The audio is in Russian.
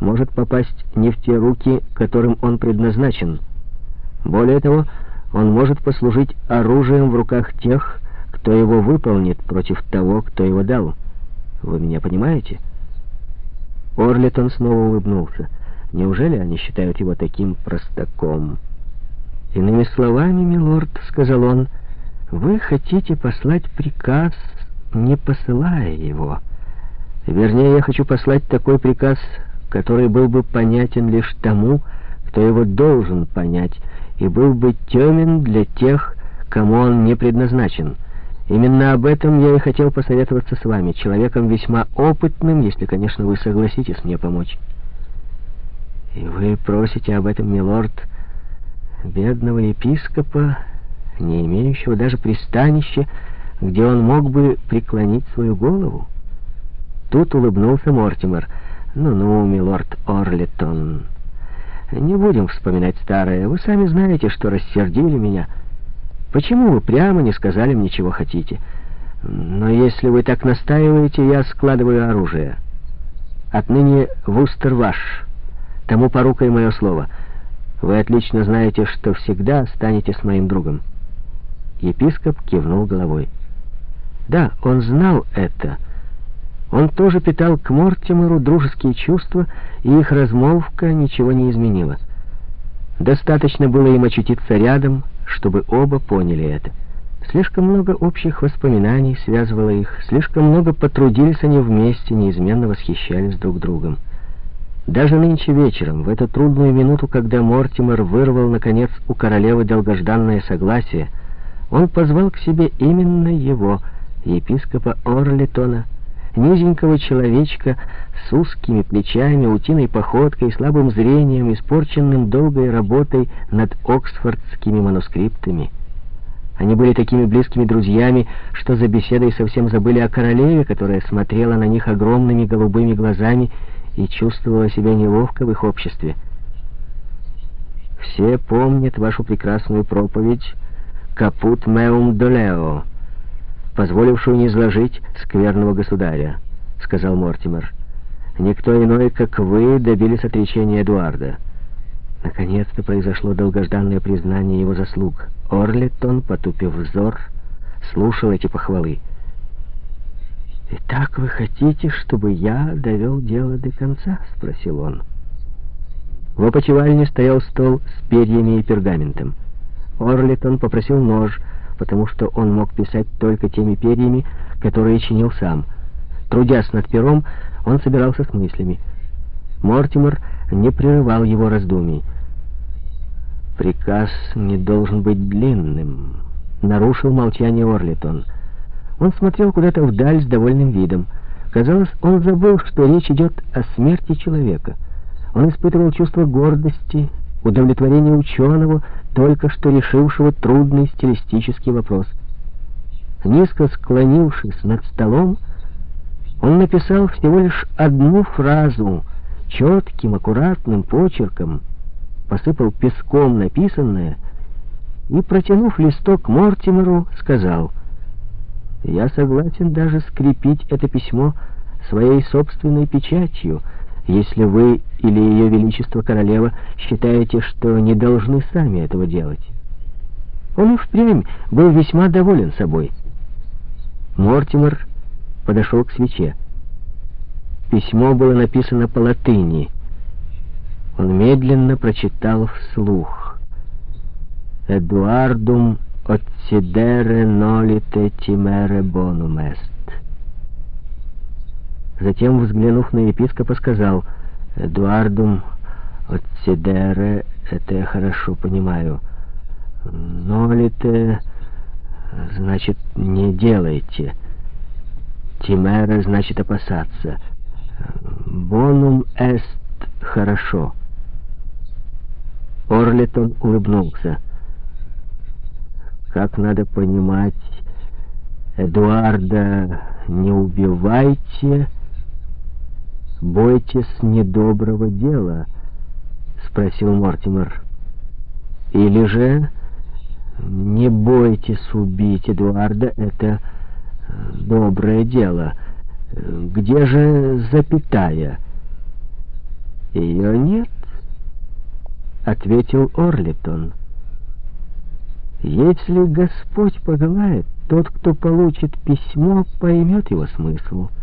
может попасть не в те руки, которым он предназначен. Более того, он может послужить оружием в руках тех, кто его выполнит против того, кто его дал. Вы меня понимаете?» Орлитон снова улыбнулся. «Неужели они считают его таким простаком?» «Иными словами, милорд, — сказал он, — вы хотите послать приказ, не посылая его. Вернее, я хочу послать такой приказ, который был бы понятен лишь тому, кто его должен понять, и был бы темен для тех, кому он не предназначен. Именно об этом я и хотел посоветоваться с вами, человеком весьма опытным, если, конечно, вы согласитесь мне помочь. И вы просите об этом, милорд, бедного епископа, не имеющего даже пристанища, где он мог бы преклонить свою голову? Тут улыбнулся Мортимер. «Ну-ну, милорд Орлетон, не будем вспоминать старое. Вы сами знаете, что рассердили меня». Почему вы прямо не сказали мне, чего хотите? Но если вы так настаиваете, я складываю оружие. Отныне Вустер ваш. Тому порукой мое слово. Вы отлично знаете, что всегда останетесь моим другом. Епископ кивнул головой. Да, он знал это. Он тоже питал к Мортимеру дружеские чувства, и их размолвка ничего не изменила. Достаточно было им очутиться рядом, чтобы оба поняли это. Слишком много общих воспоминаний связывало их, слишком много потрудились они вместе, неизменно восхищались друг другом. Даже нынче вечером, в эту трудную минуту, когда Мортимер вырвал, наконец, у королевы долгожданное согласие, он позвал к себе именно его, епископа Орлитона, низенького человечка с узкими плечами, утиной походкой, слабым зрением, испорченным долгой работой над оксфордскими манускриптами. Они были такими близкими друзьями, что за беседой совсем забыли о королеве, которая смотрела на них огромными голубыми глазами и чувствовала себя неловко в их обществе. «Все помнят вашу прекрасную проповедь «Капут меум долео», позволившую не изложить скверного государя», — сказал Мортимер. «Никто иной, как вы, добились отречения Эдуарда». Наконец-то произошло долгожданное признание его заслуг. Орлитон, потупив взор, слушал эти похвалы. «Итак вы хотите, чтобы я довел дело до конца?» — спросил он. В опочивальне стоял стол с перьями и пергаментом. Орлитон попросил нож — потому что он мог писать только теми перьями, которые чинил сам. Трудясь над пером, он собирался с мыслями. Мортимер не прерывал его раздумий. «Приказ не должен быть длинным», — нарушил молчание Орлитон. Он смотрел куда-то вдаль с довольным видом. Казалось, он забыл, что речь идет о смерти человека. Он испытывал чувство гордости, удовлетворение ученого, только что решившего трудный стилистический вопрос. Низко склонившись над столом, он написал всего лишь одну фразу, четким, аккуратным почерком, посыпал песком написанное и, протянув листок Мортимеру, сказал, «Я согласен даже скрепить это письмо своей собственной печатью, если вы или Ее Величество Королева считаете, что не должны сами этого делать. Он и впрямь был весьма доволен собой. Мортимер подошел к свече. Письмо было написано по латыни. Он медленно прочитал вслух. «Эдуардум отсидере нолите тимере бонум эст». Затем, взглянув на епископа, сказал, «Эдуардум от Седере, это я хорошо понимаю. Но ли ты, значит, не делайте. Тимера, значит, опасаться. Бонум эст хорошо». Орлитон улыбнулся. «Как надо понимать, Эдуарда не убивайте...» «Бойтесь недоброго дела?» — спросил Мортимер. «Или же не бойтесь убить Эдуарда, это доброе дело. Где же запятая?» Ее нет, ответил Орлитон. Если Господь пожелает, тот, кто получит письмо, поймет его смысл —